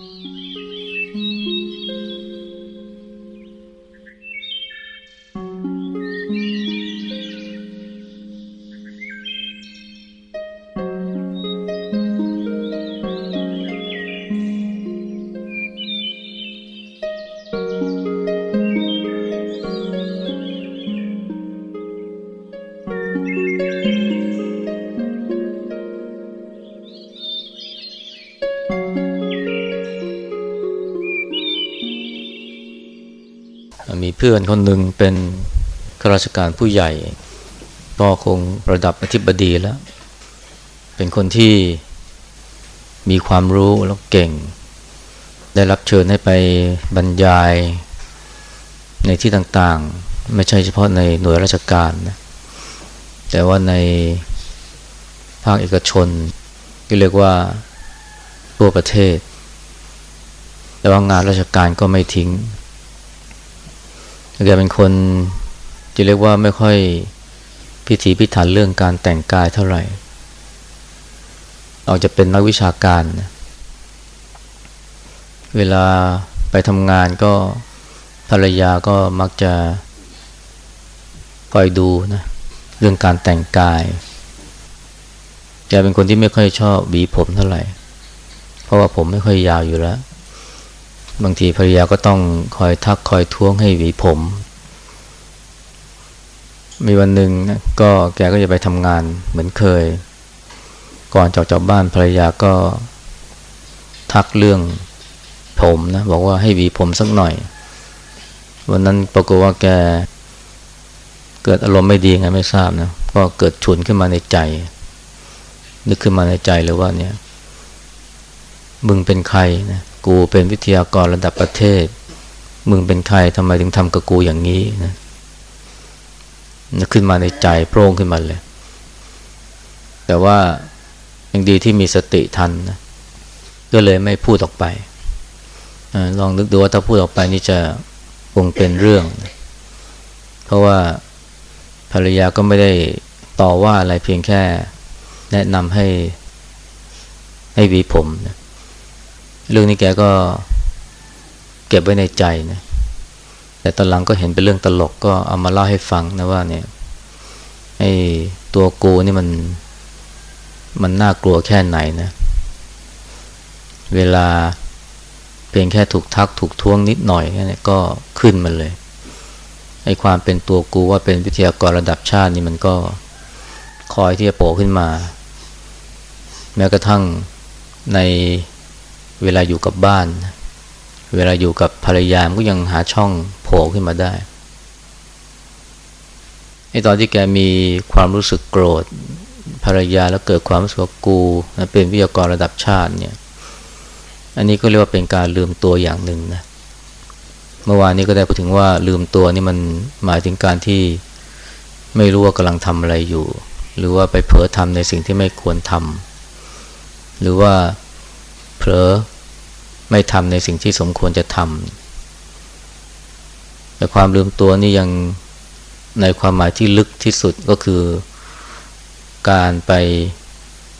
มี เพื่อนคนหนึ่งเป็นข้าราชการผู้ใหญ่ ก็คงระดับอธิบดีแล้ว เป็นคนที่มีความรู้แล้วเก่ง ได้รับเชิญให้ไปบรรยายในที่ต่างๆ ไม่ใช่เฉพาะในหน่วยราชการนะแต่ว่าในภาคเอกชนที่เรียกว่าทั่วประเทศ แต่ว่างานราชการก็ไม่ทิ้ง แกเป็นคนจะเรียกว่าไม่ค่อยพิถีพิถันเรื่องการแต่งกายเท่าไหร่ออกจะเป็นนักวิชาการนะเวลาไปทำงานก็ภรรยาก็มักจะคอยดูนะเรื่องการแต่งกายแกเป็นคนที่ไม่ค่อยชอบหวีผมเท่าไหร่ เพราะว่าผมไม่ค่อยยาวอยู่แล้ว บางทีภรรยาก็ต้องคอยทักคอยท้วงให้หวีผม มีวันหนึ่งก็แกก็จะไปทำงานเหมือนเคย ก่อนจากจากบ้านภรรยาก็ทักเรื่องผมนะบอกว่าให้หวีผมสักหน่อย วันนั้นปรากฏว่าแกเกิดอารมณ์ไม่ดีไงไม่ทราบนะก็เกิดฉุนขึ้นมาในใจ นึกขึ้นมาในใจเลยว่าเนี่ย มึงเป็นใครนะ กูเป็นวิทยากรระดับประเทศ มึงเป็นใครทำไมถึงทำกับกูอย่างนี้นะขึ้นมาในใจโพร่งขึ้นมาเลย แต่ว่ายังดีที่มีสติทันนะก็เลยไม่พูดออกไปอลองนึกดูว่าถ้าพูดออกไปนี่จะคงเป็นเรื่อง เพราะว่าภรรยาก็ไม่ได้ต่อว่าอะไรเพียงแค่แนะนำให้ให้วีผมนะ เรื่องนี้แกก็เก็บไว้ในใจนะแต่ตอนหลังก็เห็นเป็นเรื่องตลกก็เอามาเล่าให้ฟังนะว่าเนี่ยไอ้ตัวกูนี่มันมันน่ากลัวแค่ไหนนะ เวลาเพียงแค่ถูกทักถูกท้วงนิดหน่อยเนี่ยก็ขึ้นมันเลยไอ้ความเป็นตัวกูว่าเป็นวิทยากรระดับชาตินี่มันก็คอยที่จะโผล่ขึ้นมา แม้กระทั่งใน เวลาอยู่กับบ้าน เวลาอยู่กับภรรยามก็ยังหาช่องโผล่ขึ้นมาได้ไอ้ตอนที่แกมีความรู้สึกโกรธภรรยาแล้วเกิดความรู้สึกกูเป็นวิทยากรระดับชาติเนี่ย อันนี้ก็เรียกว่าเป็นการลืมตัวอย่างหนึ่งนะ เมื่อวานนี้ก็ได้พูดถึงว่าลืมตัวนี่มันหมายถึงการที่ไม่รู้ว่ากำลังทำอะไรอยู่ หรือว่าไปเผลอทำในสิ่งที่ไม่ควรทำหรือว่า เผลอไม่ทำในสิ่งที่สมควรจะทำแต่ความลืมตัวนี่ยังในความหมายที่ลึกที่สุดก็คือ การไป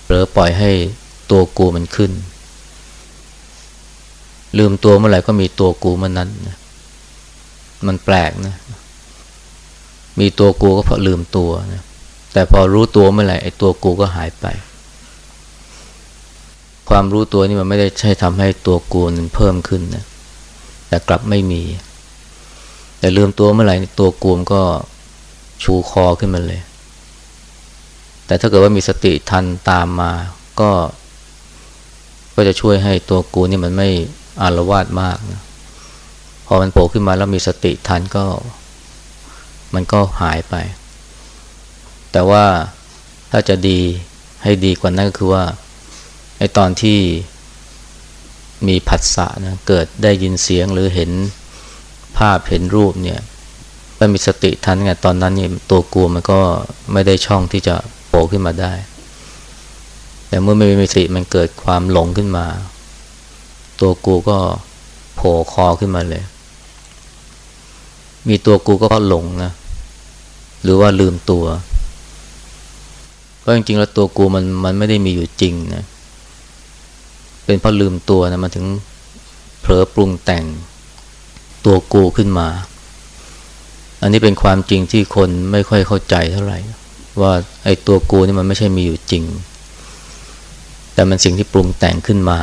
เผลอปล่อยให้ตัวกูมันขึ้น ลืมตัวเมื่อไหร่ก็มีตัวกูเมื่อนั้นนะมันแปลกนะ มีตัวกูก็เพราะลืมตัวนะแต่พอรู้ตัวเมื่อไหร่ไอ้ตัวกูก็หายไป ความรู้ตัวนี่มันไม่ได้ใช่ทำให้ตัวกูนเพิ่มขึ้นนะแต่กลับไม่มี แต่ลืมตัวเมื่อไหร่ตัวกูมก็ชูคอขึ้นมาเลย แต่ถ้าเกิดว่ามีสติทันตามมา ก็ ก็จะช่วยให้ตัวกูนี่มันไม่อารวาสมากนะพอมันโผล่ขึ้นมาแล้วมีสติทันก็ มันก็หายไป แต่ว่าถ้าจะดีให้ดีกว่านั้นก็คือว่า ไอตอนที่มีผัสสะนะเกิดได้ยินเสียงหรือเห็นภาพเห็นรูปเนี่ยถ้ามีสติทันไงตอนนั้นเนี่ยตัวกลัวมันก็ไม่ได้ช่องที่จะโผล่ขึ้นมาได้ แต่เมื่อไม่มีสติมันเกิดความหลงขึ้นมา ตัวกูก็โผล่คอขึ้นมาเลย มีตัวกูก็หลงนะหรือว่าลืมตัว ก็จริงๆแล้วตัวกูมันมันไม่ได้มีอยู่จริงนะ เป็นเพราะลืมตัวนะมันถึงเผลอปรุงแต่งตัวกูขึ้นมา อันนี้เป็นความจริงที่คนไม่ค่อยเข้าใจเท่าไหร่ ว่าไอ้ตัวกูนี่มันไม่ใช่มีอยู่จริง แต่มันสิ่งที่ปรุงแต่งขึ้นมา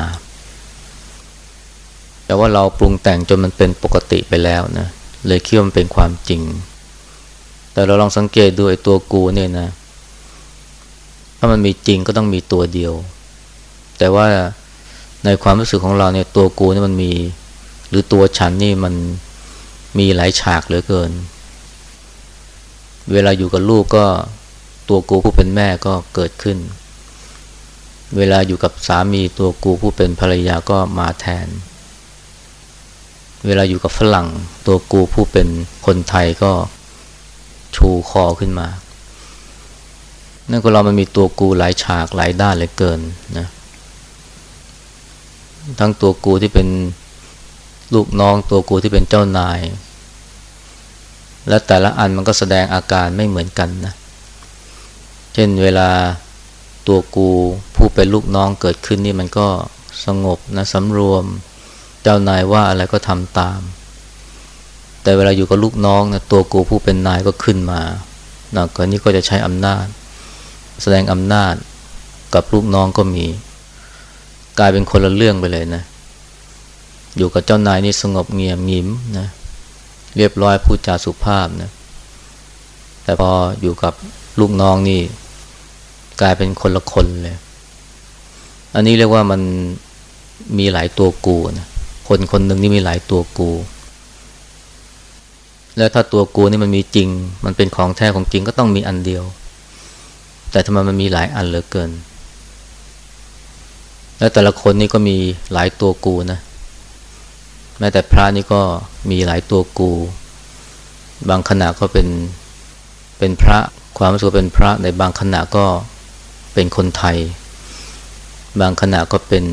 แต่ว่าเราปรุงแต่งจนมันเป็นปกติไปแล้วนะเลยคิดว่ามันเป็นความจริง แต่เราลองสังเกตดูไอ้ตัวกูเนี่ยนะ ถ้ามันมีจริงก็ต้องมีตัวเดียว แต่ว่า ในความรู้สึกของเราเนี่ยตัวกูนี่มันมี หรือตัวฉันนี่มันมีหลายฉากเหลือเกิน เวลาอยู่กับลูกก็ตัวกูผู้เป็นแม่ก็เกิดขึ้น เวลาอยู่กับสามีตัวกูผู้เป็นภรรยาก็มาแทน เวลาอยู่กับฝรั่ง ตัวกูผู้เป็นคนไทยก็ชูคอขึ้นมา นั่นก็เรามันมีตัวกูหลายฉากหลายด้านเลยเกินนะ ทั้งตัวกูที่เป็นลูกน้องตัวกูที่เป็นเจ้านาย และแต่ละอันมันก็แสดงอาการไม่เหมือนกันนะ เช่นเวลาตัวกูผู้เป็นลูกน้องเกิดขึ้นนี่มันก็สงบนะสำรวม เจ้านายว่าอะไรก็ทำตาม แต่เวลาอยู่กับลูกน้องนะตัวกูผู้เป็นนายก็ขึ้นมาหนะก็นี้ก็จะใช้อำนาจ แสดงอำนาจกับลูกน้องก็มี กลายเป็นคนละเรื่องไปเลยนะ อยู่กับเจ้านายนี่สงบเงียบงิมนะ เรียบร้อยพูดจาสุภาพนะ แต่พออยู่กับลูกน้องนี่ กลายเป็นคนละคนเลย อันนี้เรียกว่ามันมีหลายตัวกูนะ คนคนหนึ่งนี่มีหลายตัวกู แล้วถ้าตัวกูนี่มันมีจริง มันเป็นของแท้ของจริงก็ต้องมีอันเดียว แต่ทำไมมันมีหลายอันเหลือเกิน แล้วแต่ละคนนี่ก็มีหลายตัวกูนะ แม้แต่พระนี่ก็มีหลายตัวกู บางขณะก็เป็นเป็นพระความรู้สึกเป็นพระในบางขณะก็เป็นคนไทย บางขณะก็เป็น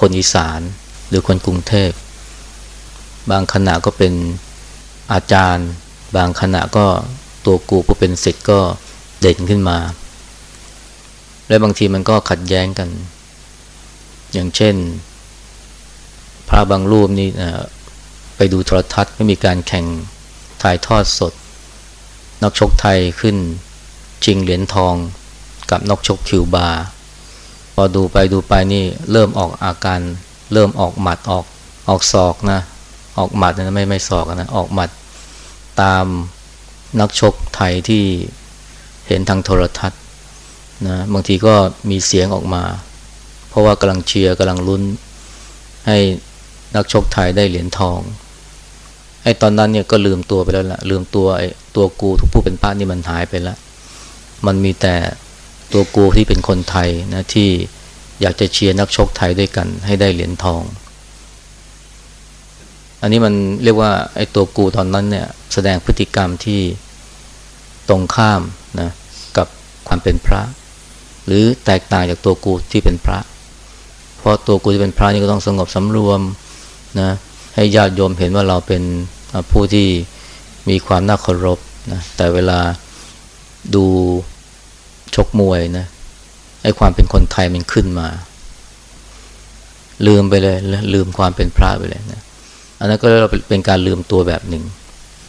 คนอีสานหรือคนกรุงเทพ บางขณะก็เป็นอาจารย์ บางขณะก็ตัวกูผู้เป็นศิษย์ก็เด่นขึ้นมา และบางทีมันก็ขัดแย้งกัน อย่างเช่น พระบางรูปนี่ไปดูโทรทัศน์ไม่มีการแข่งถ่ายทอดสด นักชกไทยขึ้นชิงเหรียญทองกับนักชกคิวบา พอดูไปดูไปนี่เริ่มออกอาการ เริ่มออกหมัดออกออกศอกนะ ออกหมัดนะไม่ไม่ศอกนะออกหมัดตามนักชกไทยที่เห็นทางโทรทัศน์นะบางทีก็มีเสียงออกมา ราะว่ากำลังเชียร์กำลังลุ้น ให้นักชกไทยได้เหรียญทองไอ้ตอนนั้นเนี่ยก็ลืมตัวไปแล้วละลืมตัวไอ้ตัวกูทุกผู้เป็นพระนี่มันหายไปแล้วมันมีแต่ตัวกูที่เป็นคนไทยนะที่อยากจะเชียร์นักชกไทยด้วยกัน ให้ได้เหรียญทอง อันนี้มันเรียกว่าไอ้ตัวกูตอนนั้นเนี่ยแสดงพฤติกรรมที่ตรงข้ามนะกับความเป็นพระ หรือแตกต่างจากตัวกูที่เป็นพระ เพราะตัวกูที่เป็นพระนี่ก็ต้องสงบสำรวมนะให้ญาติโยมเห็นว่าเราเป็นผู้ที่มีความน่าเคารพนะแต่เวลาดูชกมวยนะไอ้ความเป็นคนไทยมันขึ้นมา ลืมไปเลย ลืมความเป็นพระไปเลยนะอันนั้นก็เป็นการลืมตัวแบบหนึ่ง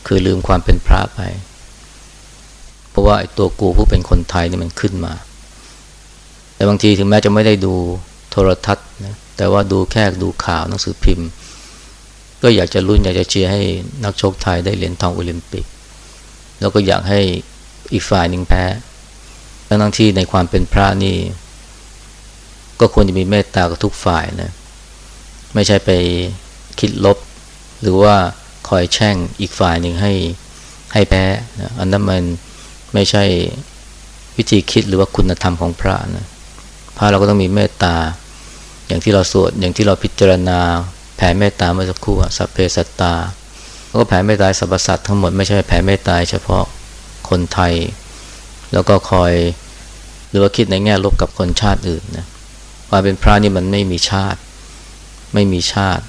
คือลืมความเป็นพระไป เพราะว่าไอ้ตัวกูผู้เป็นคนไทยนี่มันขึ้นมา แต่บางทีถึงแม้จะไม่ได้ดู รทัศน์นะแต่ว่าดูแค่ดูข่าวหนังสือพิมพ์ ก็อยากจะลุ้นอยากจะเชียร์ให้นักชกไทยได้เหรียญทองโอลิมปิก แล้วก็อยากให้อีกฝ่ายหนึ่งแพ้ทั้งที่ในความเป็นพระนี่ ก็ควรจะมีเมตตากับทุกฝ่ายนะไม่ใช่ไปคิดลบ หรือว่าคอยแช่งอีกฝ่ายหนึ่งให้ให้แพ้นะอันนั้นมันไม่ใช่วิธีคิดหรือว่าคุณธรรมของพระนะพระเราก็ต้องมีเมตตา อย่างที่เราสวดอย่างที่เราพิจารณา แผ่เมตตาเมื่อสักครู่สัพเพสัตตาก็แผ่เมตตาสรรพสัตว์ทั้งหมดไม่ใช่แผ่เมตตาเฉพาะคนไทย แล้วก็คอยหรือว่าคิดในแง่ลบกับคนชาติอื่นนะว่าเป็นพระนี่มันไม่มีชาติ ไม่มีชาติ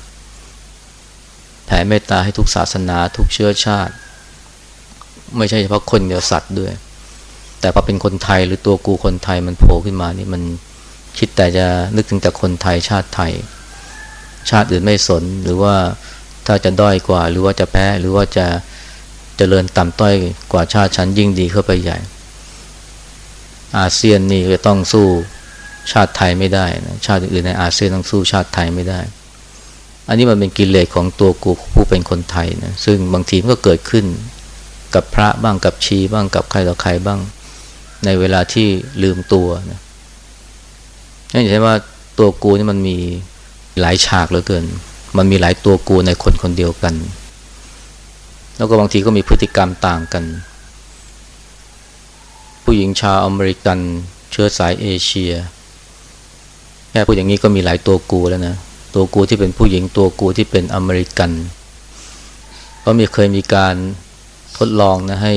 แผ่เมตตาให้ทุกศาสนาทุกเชื้อชาติ ไม่ใช่เฉพาะคนเดียวสัตว์ด้วย แต่พอเป็นคนไทยหรือตัวกูคนไทยมันโผล่ขึ้นมานี่มัน คิดแต่จะนึกถึงแต่คนไทยชาติไทย ชาติอื่นไม่สนหรือว่าถ้าจะด้อยกว่าหรือว่าจะแพ้หรือว่าจะจะเจริญต่ำต้อยกว่าชาติชั้นยิ่งดีเข้าไปใหญ่ อาเซียนนี่ก็ต้องสู้ชาติไทยไม่ได้นะชาติอื่นในอาเซียนต้องสู้ชาติไทยไม่ได้ อันนี้มันเป็นกิเลสของตัวกูผู้เป็นคนไทยนะซึ่งบางทีมันก็เกิดขึ้นกับพระบ้างกับชีบ้างกับใครต่อใครบ้าง ในเวลาที่ลืมตัวนะ นี่เห็นว่าตัวกูนี่มันมีหลายฉากเหลือเกิน มันมีหลายตัวกูในคนคนเดียวกัน แล้วก็บางทีก็มีพฤติกรรมต่างกัน ผู้หญิงชาวอเมริกันเชื้อสายเอเชีย แค่พูดอย่างนี้ก็มีหลายตัวกูแล้วนะ ตัวกูที่เป็นผู้หญิงตัวกูที่เป็นอเมริกัน ก็มีเคยมีการทดลองนะให้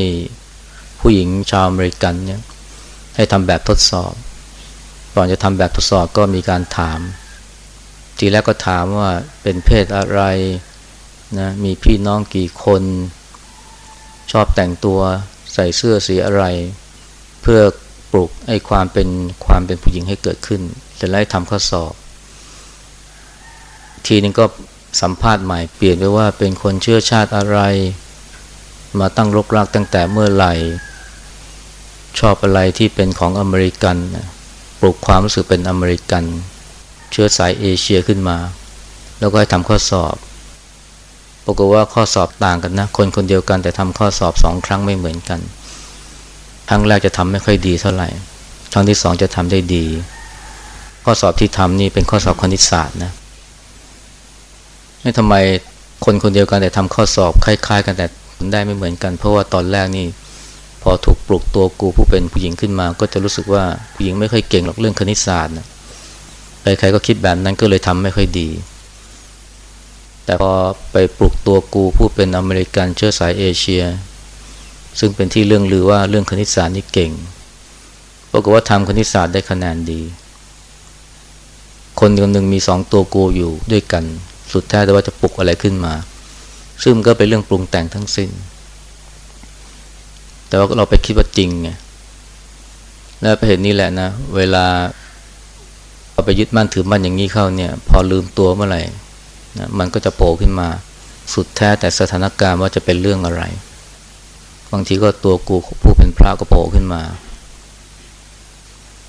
ผู้หญิงชาวอเมริกันเนี่ยให้ทำแบบทดสอบ ก่อนจะทำแบบทดสอบก็มีการถาม ทีแรกก็ถามว่าเป็นเพศอะไรนะมีพี่น้องกี่คน ชอบแต่งตัวใส่เสื้อสีอะไร เพื่อปลุกไอ้ความเป็นความเป็นผู้หญิงให้เกิดขึ้นเสร็จแล้วทำข้อสอบ ทีนึงก็สัมภาษณ์ใหม่เปลี่ยนไปว่าเป็นคนเชื้อชาติอะไร มาตั้งรกรากตั้งแต่เมื่อไหร่ ชอบอะไรที่เป็นของอเมริกัน ปลุกความรู้สึกเป็นอเมริกัน เชื้อสายเอเชียขึ้นมา แล้วก็ให้ทำข้อสอบปรากฏว่าข้อสอบต่างกันนะ คนคนเดียวกันแต่ทำข้อสอบสองครั้งไม่เหมือนกันครั้งแรกจะทำไม่ค่อยดีเท่าไหร่ครั้งที่สองจะทำได้ดี ข้อสอบที่ทำนี่เป็นข้อสอบคณิตศาสตร์นะไม่ทำไมคนคนเดียวกันแต่ทำข้อสอบคล้าย ๆ กันแต่ผลได้ไม่เหมือนกัน เพราะว่าตอนแรกนี่ พอถูกปลุกตัวกูผู้เป็นผู้หญิงขึ้นมา ก็จะรู้สึกว่าผู้หญิงไม่ค่อยเก่งหรอกเรื่องคณิตศาสตร์นะใครๆก็คิดแบบนั้นก็เลยทำไม่ค่อยดี แต่พอไปปลุกตัวกูผู้เป็นอเมริกันเชื้อสายเอเชีย ซึ่งเป็นที่เรื่องลือว่าเรื่องคณิตศาสตร์นี่เก่งปรากฏว่าทำคณิตศาสตร์ได้คะแนนดี คนคนหนึ่งมีสองตัวกูอยู่ด้วยกัน สุดแท้แต่ว่าจะปลุกอะไรขึ้นมา ซึ่งก็เป็นเรื่องปรุงแต่งทั้งสิ้น แต่ว่าเราไปคิดว่าจริงไงแล้วไปเห็นนี่แหละนะ เวลาเราไปยึดมั่นถือมั่นอย่างนี้เข้าเนี่ย พอลืมตัวเมื่อไหร่นะมันก็จะโผล่ขึ้นมาสุดแท้แต่สถานการณ์ว่าจะเป็นเรื่องอะไร บางทีก็ตัวกูผู้เป็นพระก็โผล่ขึ้นมา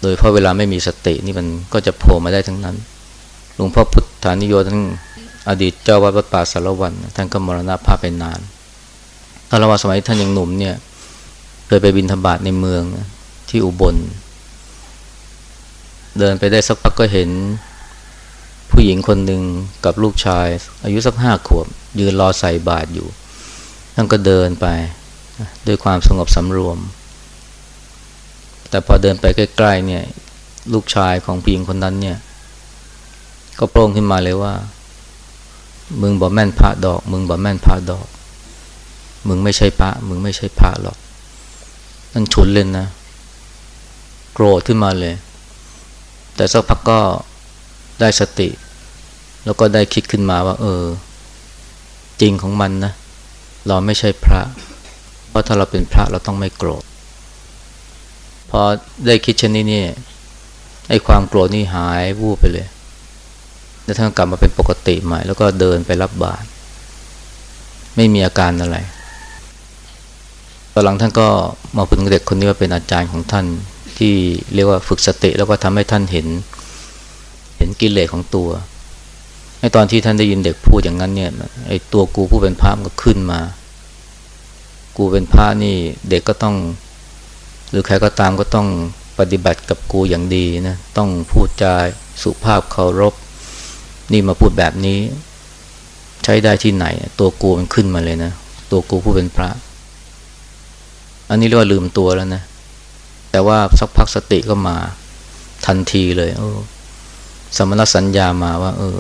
โดยเพราะเวลาไม่มีสตินี่มันก็จะโผล่มาได้ทั้งนั้นหลวงพ่อพุทธานิโยท่านอดีตเจ้าวัดวัดป่าสารวันท่านก็มรณภาพไปนานถ้าเราว่าสมัยท่านยังหนุ่มเนี่ย เคยไปบินธบาตในเมืองที่อุบล เดินไปได้สักพักก็เห็น ผู้หญิงคนหนึ่งกับลูกชาย อายุสักห้าขวบ ยืนรอใส่บาตรอยู่ท่านก็เดินไปด้วยความสงบสำรวม แต่พอเดินไปใกล้ๆเนี่ย ลูกชายของผู้หญิงคนนั้นเนี่ย ก็โปร่งขึ้นมาเลยว่า มึงบอกแม่นพระดอก มึงบอกแม่นพระดอก มึงไม่ใช่พระ มึงไม่ใช่พระหรอก นั่นฉุนเลยนนะ โกรธขึ้นมาเลย แต่สักพักก็ได้สติ แล้วก็ได้คิดขึ้นมาว่า เออ จริงของมันนะ เราไม่ใช่พระ เพราะถ้าเราเป็นพระเราต้องไม่โกรธพอได้คิดเช่นนี้นี่ไอ้ความโกรธนี่หายวูบไปเลย แล้วท่านกลับมาเป็นปกติใหม่ แล้วก็เดินไปรับบาตรไม่มีอาการอะไร ตอนหลังท่านก็มาพูดเด็กคนนี้ว่าเป็นอาจารย์ของท่านที่เรียกว่าฝึกสติแล้วก็ทำให้ท่านเห็น เห็นกิเลสของตัวไอ้ตอนที่ท่านได้ยินเด็กพูดอย่างนั้นเนี่ยไอ้ตัวกูผู้เป็นพระมันก็ขึ้นมา กูเป็นพระนี่เด็กก็ต้อง หรือใครก็ตามก็ต้องปฏิบัติกับกูอย่างดีนะต้องพูดจาสุภาพเคารพ นี่มาพูดแบบนี้ ใช้ได้ที่ไหน ตัวกูมันขึ้นมาเลยนะ ตัวกูผู้เป็นพระ อันนี้เรียกว่าลืมตัวแล้วนะ แต่ว่าสักพักสติก็มาทันทีเลย เออ สมณสัญญามาว่า เออ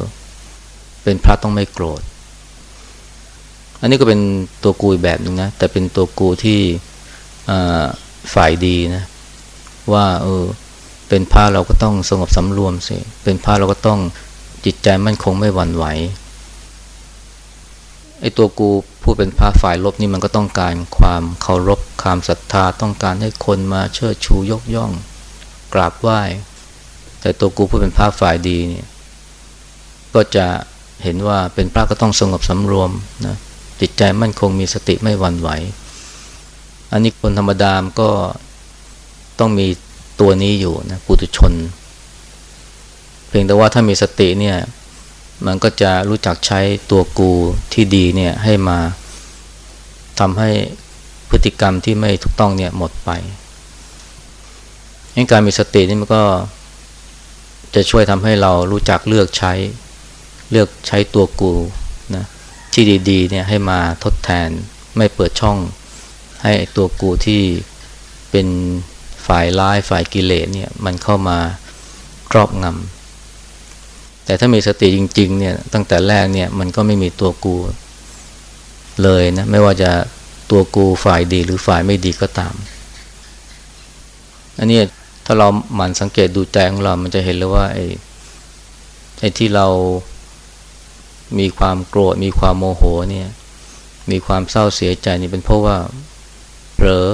เป็นพระต้องไม่โกรธ อันนี้ก็เป็นตัวกูอีกแบบหนึ่งนะ แต่เป็นตัวกูที่ฝ่ายดีนะ ว่า เออ เป็นพระเราก็ต้องสงบสำรวมสิ เป็นพระเราก็ต้องจิตใจมั่นคงไม่หวั่นไหว ไอ้ตัวกูผู้เป็นพระฝ่ายลบนี่มันก็ต้องการความเคารพความศรัทธาต้องการให้คนมาเชิดชูยกย่อง กราบไหว้ แต่ตัวกูผู้เป็นพระฝ่ายดีเนี่ยก็จะเห็นว่าเป็นพระก็ต้องสงบสำรวมนะจิตใจมั่นคงมีสติไม่หวั่นไหว อันนี้คนธรรมดามก็ต้องมีตัวนี้อยู่นะปุถุชน เพียงแต่ว่าถ้ามีสติเนี่ย มันก็จะรู้จักใช้ตัวกูที่ดีเนี่ยให้มาทำให้พฤติกรรมที่ไม่ถูกต้องเนี่ยหมดไปงั้นการมีสตินี่มันก็จะช่วยทำให้เรารู้จักเลือกใช้ เลือกใช้ตัวกูนะที่ดีๆเนี่ยให้มาทดแทนไม่เปิดช่อง ให้ตัวกูที่เป็นฝ่ายร้ายฝ่ายกิเลสเนี่ยมันเข้ามาครอบงำ แต่ถ้ามีสติจริง ๆ เนี่ยตั้งแต่แรกเนี่ยมันก็ไม่มีตัวกูเลยนะไม่ว่าจะตัวกูฝ่ายดีหรือฝ่ายไม่ดีก็ตามอันนี้ถ้าเราหมั่นสังเกตดูใจของเรา มันจะเห็นเลยว่าไอ้ไอ้ที่เรามีความโกรธมีความโมโหเนี่ย มีความเศร้าเสียใจนี่เป็นเพราะว่าเผลอ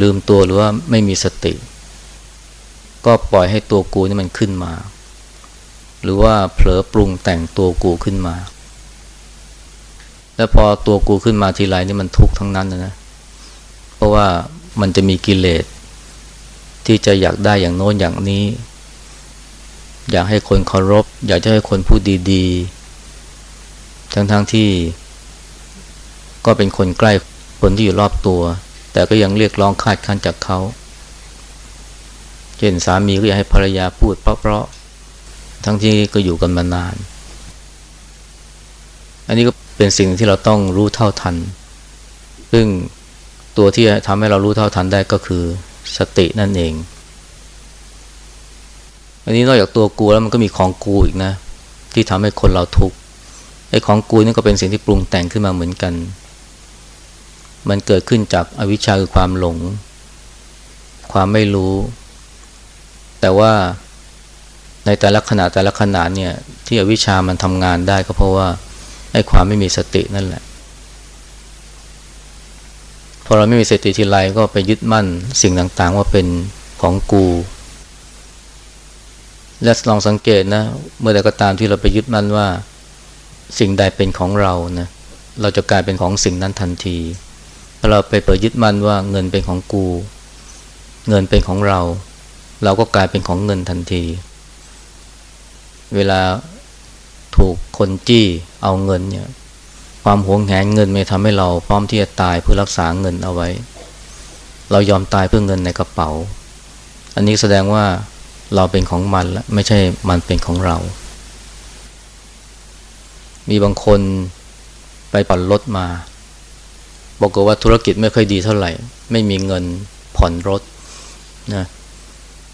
ลืมตัวหรือว่าไม่มีสติ ก็ปล่อยให้ตัวกูนี่มันขึ้นมา หรือว่าเผลอปรุงแต่งตัวกูขึ้นมา แล้วพอตัวกูขึ้นมาทีไรนี่มันทุกข์ทั้งนั้นนะ เพราะว่ามันจะมีกิเลสที่จะอยากได้อย่างโน้นอย่างนี้ อยากให้คนเคารพ อยากจะให้คนพูดดีๆ ทั้งๆทที่ ก็เป็นคนใกล้คนที่อยู่รอบตัว แต่ก็ยังเรียกร้องคาดคั้นจากเขา เช่นสามีก็อยากให้ภรรยาพูดเพราะๆ ทั้งที่ก็อยู่กันมานาน อันนี้ก็เป็นสิ่งที่เราต้องรู้เท่าทัน ซึ่งตัวที่ทำให้เรารู้เท่าทันได้ก็คือสตินั่นเอง อันนี้นอกจากตัวกูแล้วมันก็มีของกูอีกนะ ที่ทำให้คนเราทุกข์ไอ้ของกูนี่ก็เป็นสิ่งที่ปรุงแต่งขึ้นมาเหมือนกัน มันเกิดขึ้นจากอวิชชาคือความหลง ความไม่รู้ แต่ว่า ในแต่ละขณะแต่ละขณะเนี่ยที่อวิชามันทำงานได้ก็เพราะว่าไอ้ความไม่มีสตินั่นแหละ พอเราไม่มีสติทีไรก็ไปยึดมั่นสิ่งต่างๆ ว่าเป็นของกู และลองสังเกตนะ เมื่อใดก็ตามที่เราไปยึดมั่นว่า สิ่งใดเป็นของเรานะเราจะกลายเป็นของสิ่งนั้นทันทีถ้าเราไปเปิดยึดมั่นว่าเงินเป็นของกู เงินเป็นของเรา เราก็กลายเป็นของเงินทันที เวลาถูกคนจี้เอาเงินเนี่ย ความหวงแหนเงินไม่ทำให้เราพร้อมที่จะตายเพื่อรักษาเงินเอาไว้ เรายอมตายเพื่อเงินในกระเป๋า อันนี้แสดงว่าเราเป็นของมันแล้วไม่ใช่มันเป็นของเรา มีบางคนไปผ่อนรถมา บอกว่าธุรกิจไม่ค่อยดีเท่าไหร่ ไม่มีเงินผ่อนรถนะ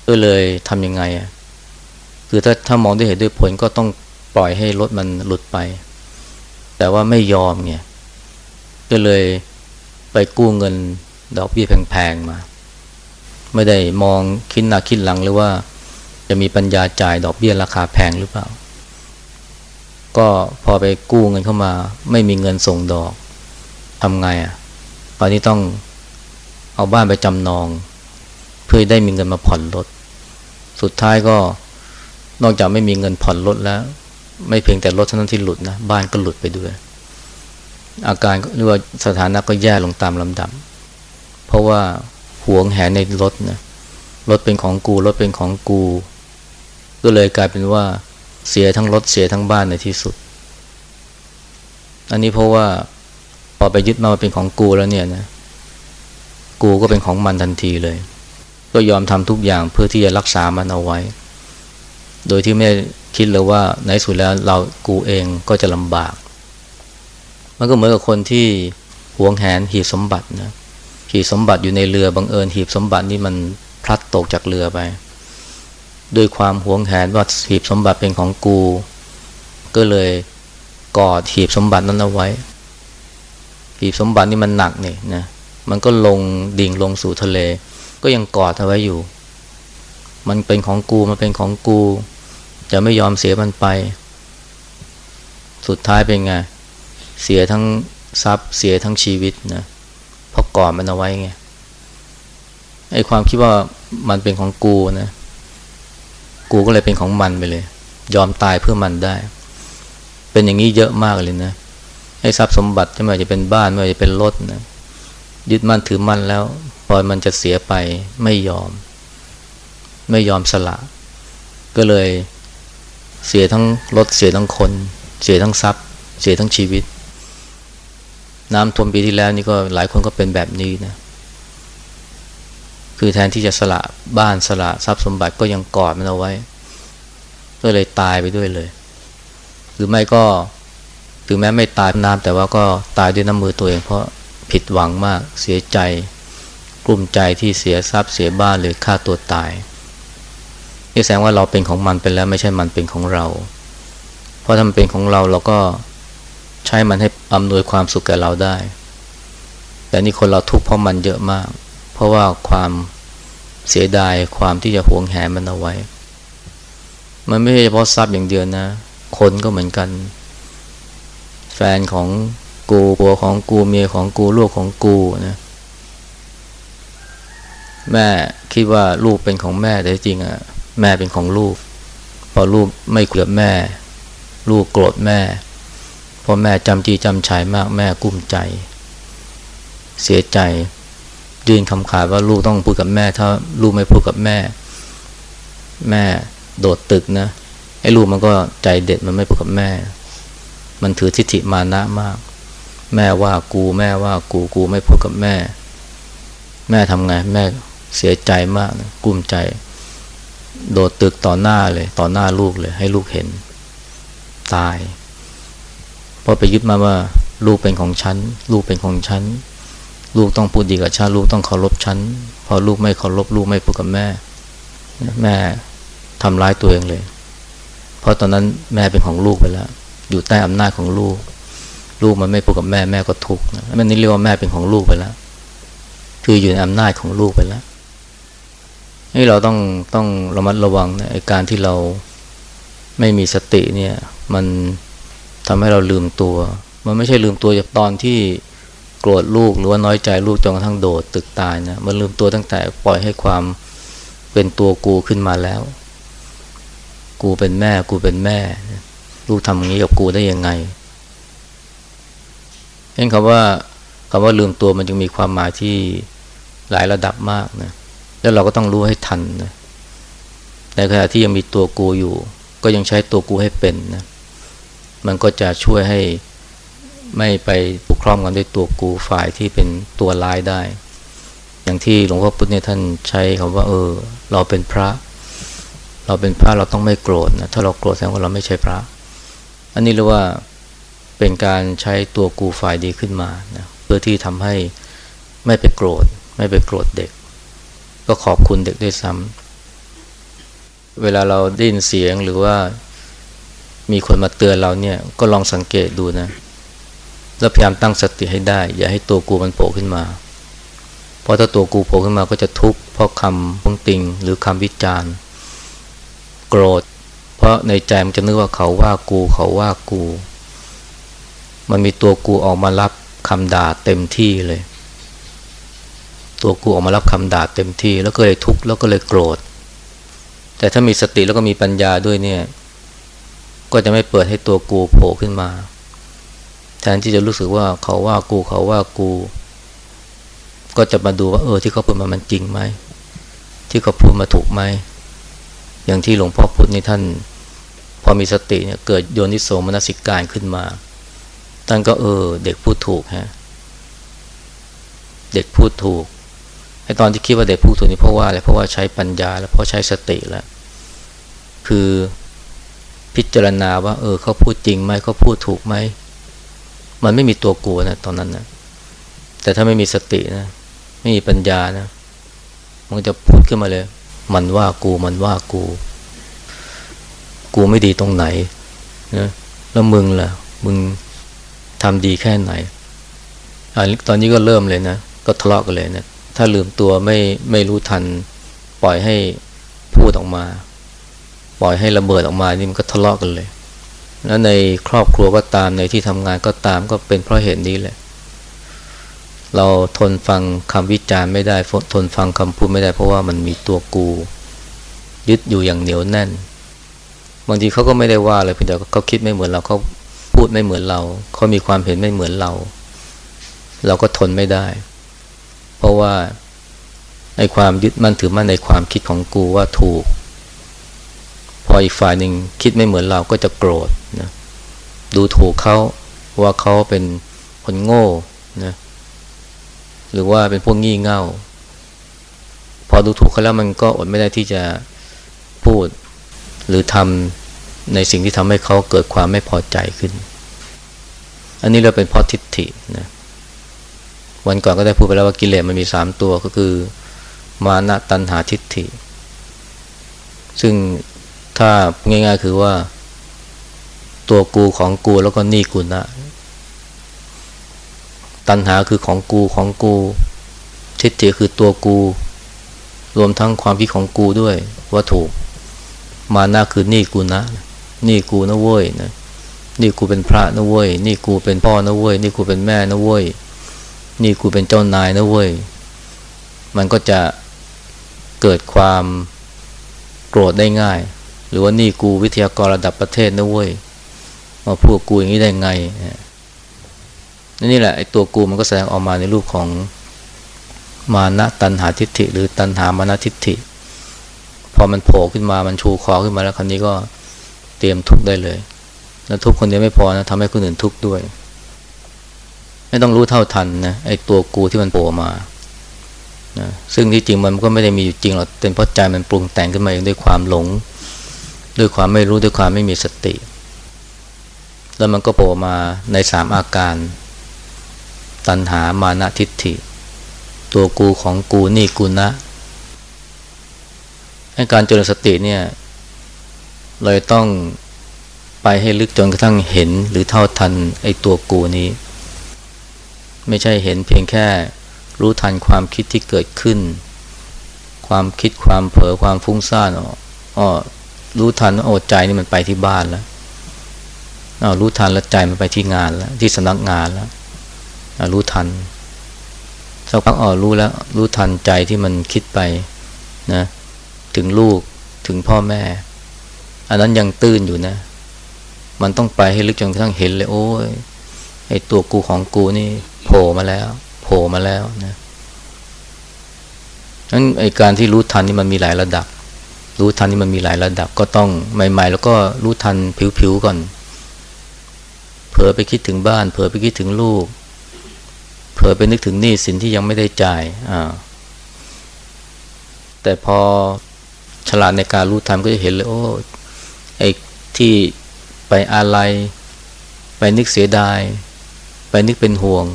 ก็เลยทำยังไงอะ คือถ้าถ้ามองด้วยเห็นด้วยผลก็ต้องปล่อยให้รถมันหลุดไป แต่ว่าไม่ยอมเนี่ยก็เลยไปกู้เงินดอกเบี้ยแพงๆมา ไม่ได้มองคิดหน้าคิดหลังเลยว่า จะมีปัญญาจ่ายดอกเบี้ยราคาแพงหรือเปล่า ก็พอไปกู้เงินเข้ามา ไม่มีเงินส่งดอกทำไงอะตอนนี้ต้องเอาบ้านไปจำนอง เพื่อได้มีเงินมาผ่อนรถ สุดท้ายก็ นอกจากไม่มีเงินผ่อนรถแล้ว ไม่เพียงแต่รถเท่านั้นที่หลุดนะบ้านก็หลุดไปด้วย อาการหรือว่าสถานะก็แย่ลงตามลำดับ เพราะว่าหวงแหนในรถนะรถเป็นของกูรถเป็นของกู ก็เลยกลายเป็นว่าเสียทั้งรถเสียทั้งบ้านในที่สุด อันนี้เพราะว่าพอไปยึดมาเป็นของกูแล้วเนี่ยนะกูก็เป็นของมันทันทีเลย ก็ยอมทำทุกอย่างเพื่อที่จะรักษามันเอาไว้ โดยที่ไม่คิดเลยว่าในสุดแล้วเรากูเองก็จะลำบาก มันก็เหมือนกับคนที่หวงแหนหีบสมบัตินะหีบสมบัติอยู่ในเรือบังเอิญหีบสมบัตินี่มันพลัดตกจากเรือไป ด้วยความหวงแหนว่าหีบสมบัติเป็นของกู ก็เลยกอดหีบสมบัตินั้นเอาไว้ หีบสมบัตินี่มันหนักนี่นะมันก็ลงดิ่งลงสู่ทะเล ก็ยังกอดเอาไว้อยู่ มันเป็นของกูมันเป็นของกู จะไม่ยอมเสียมันไป สุดท้ายเป็นไง เสียทั้งทรัพย์เสียทั้งชีวิตนะเพราะก่อนมันเอาไว้ไงไอ้ความคิดว่ามันเป็นของกูนะ กูก็เลยเป็นของมันไปเลย ยอมตายเพื่อมันได้ เป็นอย่างนี้เยอะมากเลยนะให้ทรัพย์สมบัติไม่ว่าจะเป็นบ้านไม่ว่าจะเป็นรถนะยึดมั่นถือมั่นแล้วพอมันจะเสียไปไม่ยอม ไม่ยอมสละ ก็เลย เสียทั้งรถเสียทั้งคน เสียทั้งทรัพย์ เสียทั้งชีวิต น้ำท่วมปีที่แล้วนี่ก็หลายคนก็เป็นแบบนี้นะคือแทนที่จะสละบ้านสละทรัพย์สมบัติก็ยังกอดมันเอาไว้ ก็เลยตายไปด้วยเลย หรือไม่ก็ถึงแม้ไม่ตายน้ำแต่ว่าก็ตายด้วยน้ำมือตัวเองเพราะผิดหวังมากเสียใจกลุ้มใจที่เสียทรัพย์เสียบ้านหรือฆ่าตัวตาย นี่แสดงว่าเราเป็นของมันไปนแล้วไม่ใช่มันเป็นของเรา เพราะถ้ามันเป็นของเราเราก็ใช้มันให้อำนวยความสุขแก่เราได้ แต่นี่คนเราทุกข์เพราะมันเยอะมาก เพราะว่าความเสียดายความที่จะหวงแหนมันเอาไว้ มันไม่ใช่เฉพาะทรัพย์อย่างเดียวนะ คนก็เหมือนกัน แฟนของกูผัวของกูเมียของกูลูกของกูนะแม่คิดว่าลูกเป็นของแม่แต่จริงอะ แม่เป็นของลูก พอลูกไม่คุยกับแม่ ลูกโกรธแม่ พอแม่จำจีจำชัยมากแม่กุ้มใจ เสียใจยื่นคำขาดว่าลูกต้องพูดกับแม่ ถ้าลูกไม่พูดกับแม่ แม่โดดตึกนะไอ้ลูกมันก็ใจเด็ดมันไม่พูดกับแม่ มันถือทิฏฐิมานะมาก แม่ว่ากูแม่ว่ากูกูไม่พูดกับแม่ แม่ทำไงแม่เสียใจมากนะกุ้มใจ โดดตึกต่อหน้าเลยต่อหน้าลูกเลย ให้ลูกเห็น ตายเพอไปยึดมาว่า ลูกเป็นของฉัน ลูกเป็นของฉัน ลูกต้องพูดดีกับฉันลูกต้องเคารพฉันพอลูกไม่เคารพลูกไม่พูดกับแม่ แม่ทำร้ายตัวเองเลย เพราะตอนนั้นแม่เป็นของลูกไปแล้ว อยู่ใต้อำนาจของลูก ลูกมันไม่พูดกับแม่แม่ก็ทุกข์นะมันนี่เรียกว่าแม่เป็นของลูกไปแล้ว คืออยู่ในอำนาจของลูกไปแล้ว นี่เราต้องต้องระมัดระวังนะไอการที่เราไม่มีสติเนี่ย มันทำให้เราลืมตัว มันไม่ใช่ลืมตัวจากตอนที่โกรธลูกหรือว่าน้อยใจลูกจนกระทั่งโดดตึกตายนะมันลืมตัวตั้งแต่ปล่อยให้ความเป็นตัวกูขึ้นมาแล้ว กูเป็นแม่ กูเป็นแม่ ลูกทำอย่างนี้กับกูได้ยังไงเห็นคำว่าคำว่าลืมตัวมันจึงมีความหมายที่หลายระดับมากนะ แล้วเราก็ต้องรู้ให้ทันนะในขณะที่ยังมีตัวกูอยู่ ก็ยังใช้ตัวกูให้เป็นนะมันก็จะช่วยให้ไม่ไปปกครองกันด้วยตัวกูฝ่ายที่เป็นตัวร้ายได้ อย่างที่หลวงพ่อพุธเนี่ยท่านใช้คำว่า เออ เราเป็นพระ เราเป็นพระเราต้องไม่โกรธนะถ้าเราโกรธแสดงว่าเราไม่ใช่พระ อันนี้เรียกว่าเป็นการใช้ตัวกูฝ่ายดีขึ้นมานะเพื่อที่ทำให้ไม่ไปโกรธ ไม่ไปโกรธเด็ก ก็ขอบคุณเด็กด้วยซ้ำเวลาเราได้ยินเสียงหรือว่ามีคนมาเตือนเราเนี่ยก็ลองสังเกตดูนะ แล้วพยายามตั้งสติให้ได้ อย่าให้ตัวกูมันโผล่ขึ้นมา เพราะถ้าตัวกูโผล่ขึ้นมาก็จะทุกข์เพราะคำพงติงหรือคำวิจารณ์โกรธ เพราะในใจมันจะนึกว่าเขาว่ากูเขาว่ากู มันมีตัวกูออกมารับคำด่าเต็มที่เลย ตัวกูออกมารับคำด่าเต็มที่ แล้วก็เลยทุกข์แล้วก็เลยโกรธ แต่ถ้ามีสติแล้วก็มีปัญญาด้วยเนี่ย ก็จะไม่เปิดให้ตัวกูโผล่ขึ้นมา แทนที่จะรู้สึกว่าเขาว่ากูเขาว่ากู ก็จะมาดูว่าเออที่เขาพูดมามันจริงไหมที่เขาพูดมาถูกไหมอย่างที่หลวงพ่อพุธนี่ท่าน พอมีสติเนี่ยเกิดโยนิโสมนสิการขึ้นมาท่านก็เออ เด็กพูดถูกฮะเด็กพูดถูก ตอนที่คิดว่าเด็กพูดถูกนี่เพราะว่าอะไรเพราะว่าใช้ปัญญา แล้วเพราะใช้สติแล้ว คือพิจารณาว่า เออเขาพูดจริงไหมเขาพูดถูกไหมมันไม่มีตัวกูนะตอนนั้นนะแต่ถ้าไม่มีสตินะ ไม่มีปัญญานะ มันจะพูดขึ้นมาเลย มันว่ากูมันว่ากู กูไม่ดีตรงไหนนะแล้วมึงล่ะ มึงทำดีแค่ไหนอันตอนนี้ก็เริ่มเลยนะ ก็ทะเลาะกันเลยนะ ถ้าลืมตัวไม่ไม่รู้ทัน ปล่อยให้พูดออกมา ปล่อยให้ระเบิดออกมานี่มันก็ทะเลาะกันเลย แล้วในครอบครัวก็ตามในที่ทำงานก็ตามก็เป็นเพราะเหตุนี้แหละ เราทนฟังคำวิจารณ์ไม่ได้ทนฟังคำพูดไม่ได้เพราะว่ามันมีตัวกู ยึดอยู่อย่างเหนียวแน่น บางทีเขาก็ไม่ได้ว่าเลยเพียงแต่เขาคิดไม่เหมือนเราเขาพูดไม่เหมือนเรา เขามีความเห็นไม่เหมือนเรา เราก็ทนไม่ได้ เพราะว่าในความยึดมั่นถือมั่นในความคิดของกูว่าถูก พออีกฝ่ายหนึ่งคิดไม่เหมือนเราก็จะโกรธนะดูถูกเขาว่าเขาเป็นคนโง่นะหรือว่าเป็นพวกงี่เง่า พอดูถูกเขาแล้วมันก็อดไม่ได้ที่จะพูด หรือทำในสิ่งที่ทำให้เขาเกิดความไม่พอใจขึ้น อันนี้เราเป็นพอทิฏฐินะ วันก่อนก็ได้พูดไปแล้วว่ากิเลสมันมีสามตัวก็คือ มานะตัณหาทิฏฐิ ซึ่งถ้าง่ายๆคือว่า ตัวกูของกูแล้วก็นี่กูนะ ตัณหาคือของกูของกู ทิฏฐิคือตัวกู รวมทั้งความคิดของกูด้วยว่าถูก มานะคือนี่กูนะ นี่กูนะเว้ยนะนี่กูเป็นพระนะเว้ย นี่กูเป็นพ่อนะเว้ย นี่กูเป็นแม่นะเว้ย นี่กูเป็นเจ้านายนะเว้ย มันก็จะเกิดความโกรธได้ง่าย หรือว่านี่กูวิทยากรระดับประเทศนะเว้ยมาพูดกูอย่างนี้ได้ไงนี่แหละไอ้ตัวกูมันก็แสดงออกมาในรูปของมานะตันหาทิฏฐิ หรือตันหามานะทิฏฐิ พอมันโผล่ขึ้นมามันชูคอขึ้นมาแล้วคราวนี้ก็เตรียมทุกได้เลย แล้วทุกคนเดียวไม่พอนะทำให้คนอื่นทุกข์ด้วย ไม่ต้องรู้เท่าทันนะไอ้ตัวกูที่มันโผล่มานะซึ่งที่จริงมันก็ไม่ได้มีอยู่จริงหรอกเป็นเพราะใจมันปรุงแต่งขึ้นมาเองด้วยความหลง ด้วยความไม่รู้ด้วยความไม่มีสติ แล้วมันก็โผล่มาในสามอาการ ตัณหามานะทิฏฐิ ตัวกูของกูนี่กูนะให้การเจริญสติเนี่ยเลยต้องไปให้ลึกจนกระทั่งเห็นหรือเท่าทันไอ้ตัวกูนี้ ไม่ใช่เห็นเพียงแค่รู้ทันความคิดที่เกิดขึ้น ความคิดความเผลอความฟุ้งซ่านอ๋อรู้ทันว่าโอ้ใจนี่มันไปที่บ้านแล้วอ๋อรู้ทันแล้วใจมันไปที่งานแล้วที่สำนักงานแล้วรู้ทันสักพักอ๋อรู้แล้ว รู้ทันใจที่มันคิดไปนะถึงลูกถึงพ่อแม่ อันนั้นยังตื้นอยู่นะ มันต้องไปให้ลึกจนกระทั่งเห็นเลย โอ้ยไอตัวกูของกูนี่ ผล่มาแล้วโผล่มาแล้วนะนั้นไอการที่รู้ทันนี่มันมีหลายระดับ รู้ทันนี่มันมีหลายระดับ ก็ต้องใหม่ ๆ แล้วก็รู้ทันผิวๆก่อน เผลอไปคิดถึงบ้าน เผลอไปคิดถึงลูก เผลอไปนึกถึงหนี้สินที่ยังไม่ได้จ่ายอ่าแต่พอฉลาดในการรู้ทันก็จะเห็นเลยโอ้ไอ้ที่ไปอะไร ไปนึกเสียดาย ไปนึกเป็นห่วง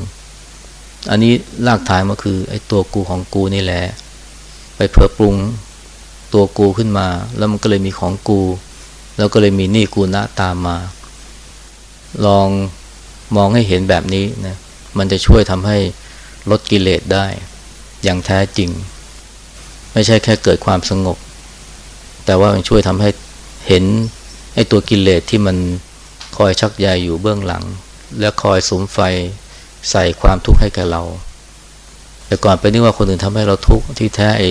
อันนี้รากฐานมาคือไอ้ตัวกูของกูนี่แหละ ไปเผลอปรุงตัวกูขึ้นมา แล้วมันก็เลยมีของกู แล้วก็เลยมีหนี้กูนะตามมา ลองมองให้เห็นแบบนี้นะมันจะช่วยทำให้ลดกิเลสได้ อย่างแท้จริง ไม่ใช่แค่เกิดความสงบ แต่ว่ามันช่วยทำให้เห็นไอ้ตัวกิเลสที่มันคอยชักใยอยู่เบื้องหลัง และคอยสมไฟ ใส่ความทุกข์ให้แก่เรา แต่ก่อนไปนึกว่าคนอื่นทำให้เราทุกข์ที่แท้ไอ้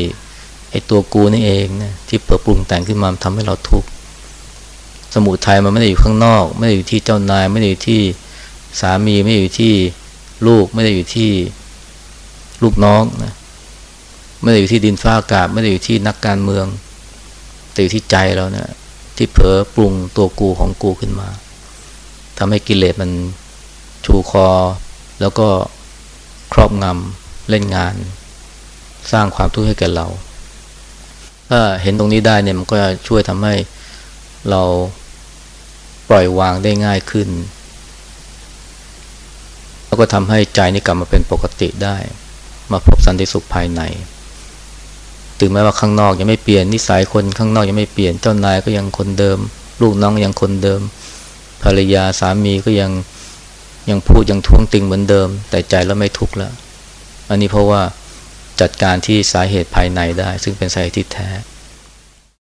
ไอ้ตัวกูนี่เองนะที่เปิดปรุงแต่งขึ้นมาทำให้เราทุกข์สมุทัยมันไม่ได้อยู่ข้างนอก ไม่ได้อยู่ที่เจ้านาย ไม่ได้อยู่ที่สามีไม่ได้อยู่ที่ลูก ไม่ได้อยู่ที่ลูกน้องนะไม่ได้อยู่ที่ดินฟ้าอากาศไม่ได้อยู่ที่นักการเมือง แต่อยู่ที่ใจเราเนะี่ยที่เผลอปรุงตัวกูของกูขึ้นมาทำให้กิเลสมันชูคอ แล้วก็ครอบงำเล่นงาน สร้างความทุกข์ให้แก่เรา ถ้าเห็นตรงนี้ได้เนี่ยมันก็จะช่วยทำให้เราปล่อยวางได้ง่ายขึ้น แล้วก็ทำให้ใจนี่กลับมาเป็นปกติได้ มาพบสันติสุขภายใน ถึงแม้ว่าข้างนอกยังไม่เปลี่ยนนิสัยคนข้างนอกยังไม่เปลี่ยนเจ้านายก็ยังคนเดิม ลูกน้องยังคนเดิม ภรรยาสามีก็ยัง ยังพูดยังท้วงติงเหมือนเดิม แต่ใจแล้วไม่ทุกข์แล้ว อันนี้เพราะว่าจัดการที่สาเหตุภายในได้ ซึ่งเป็นสาเหตุที่แท้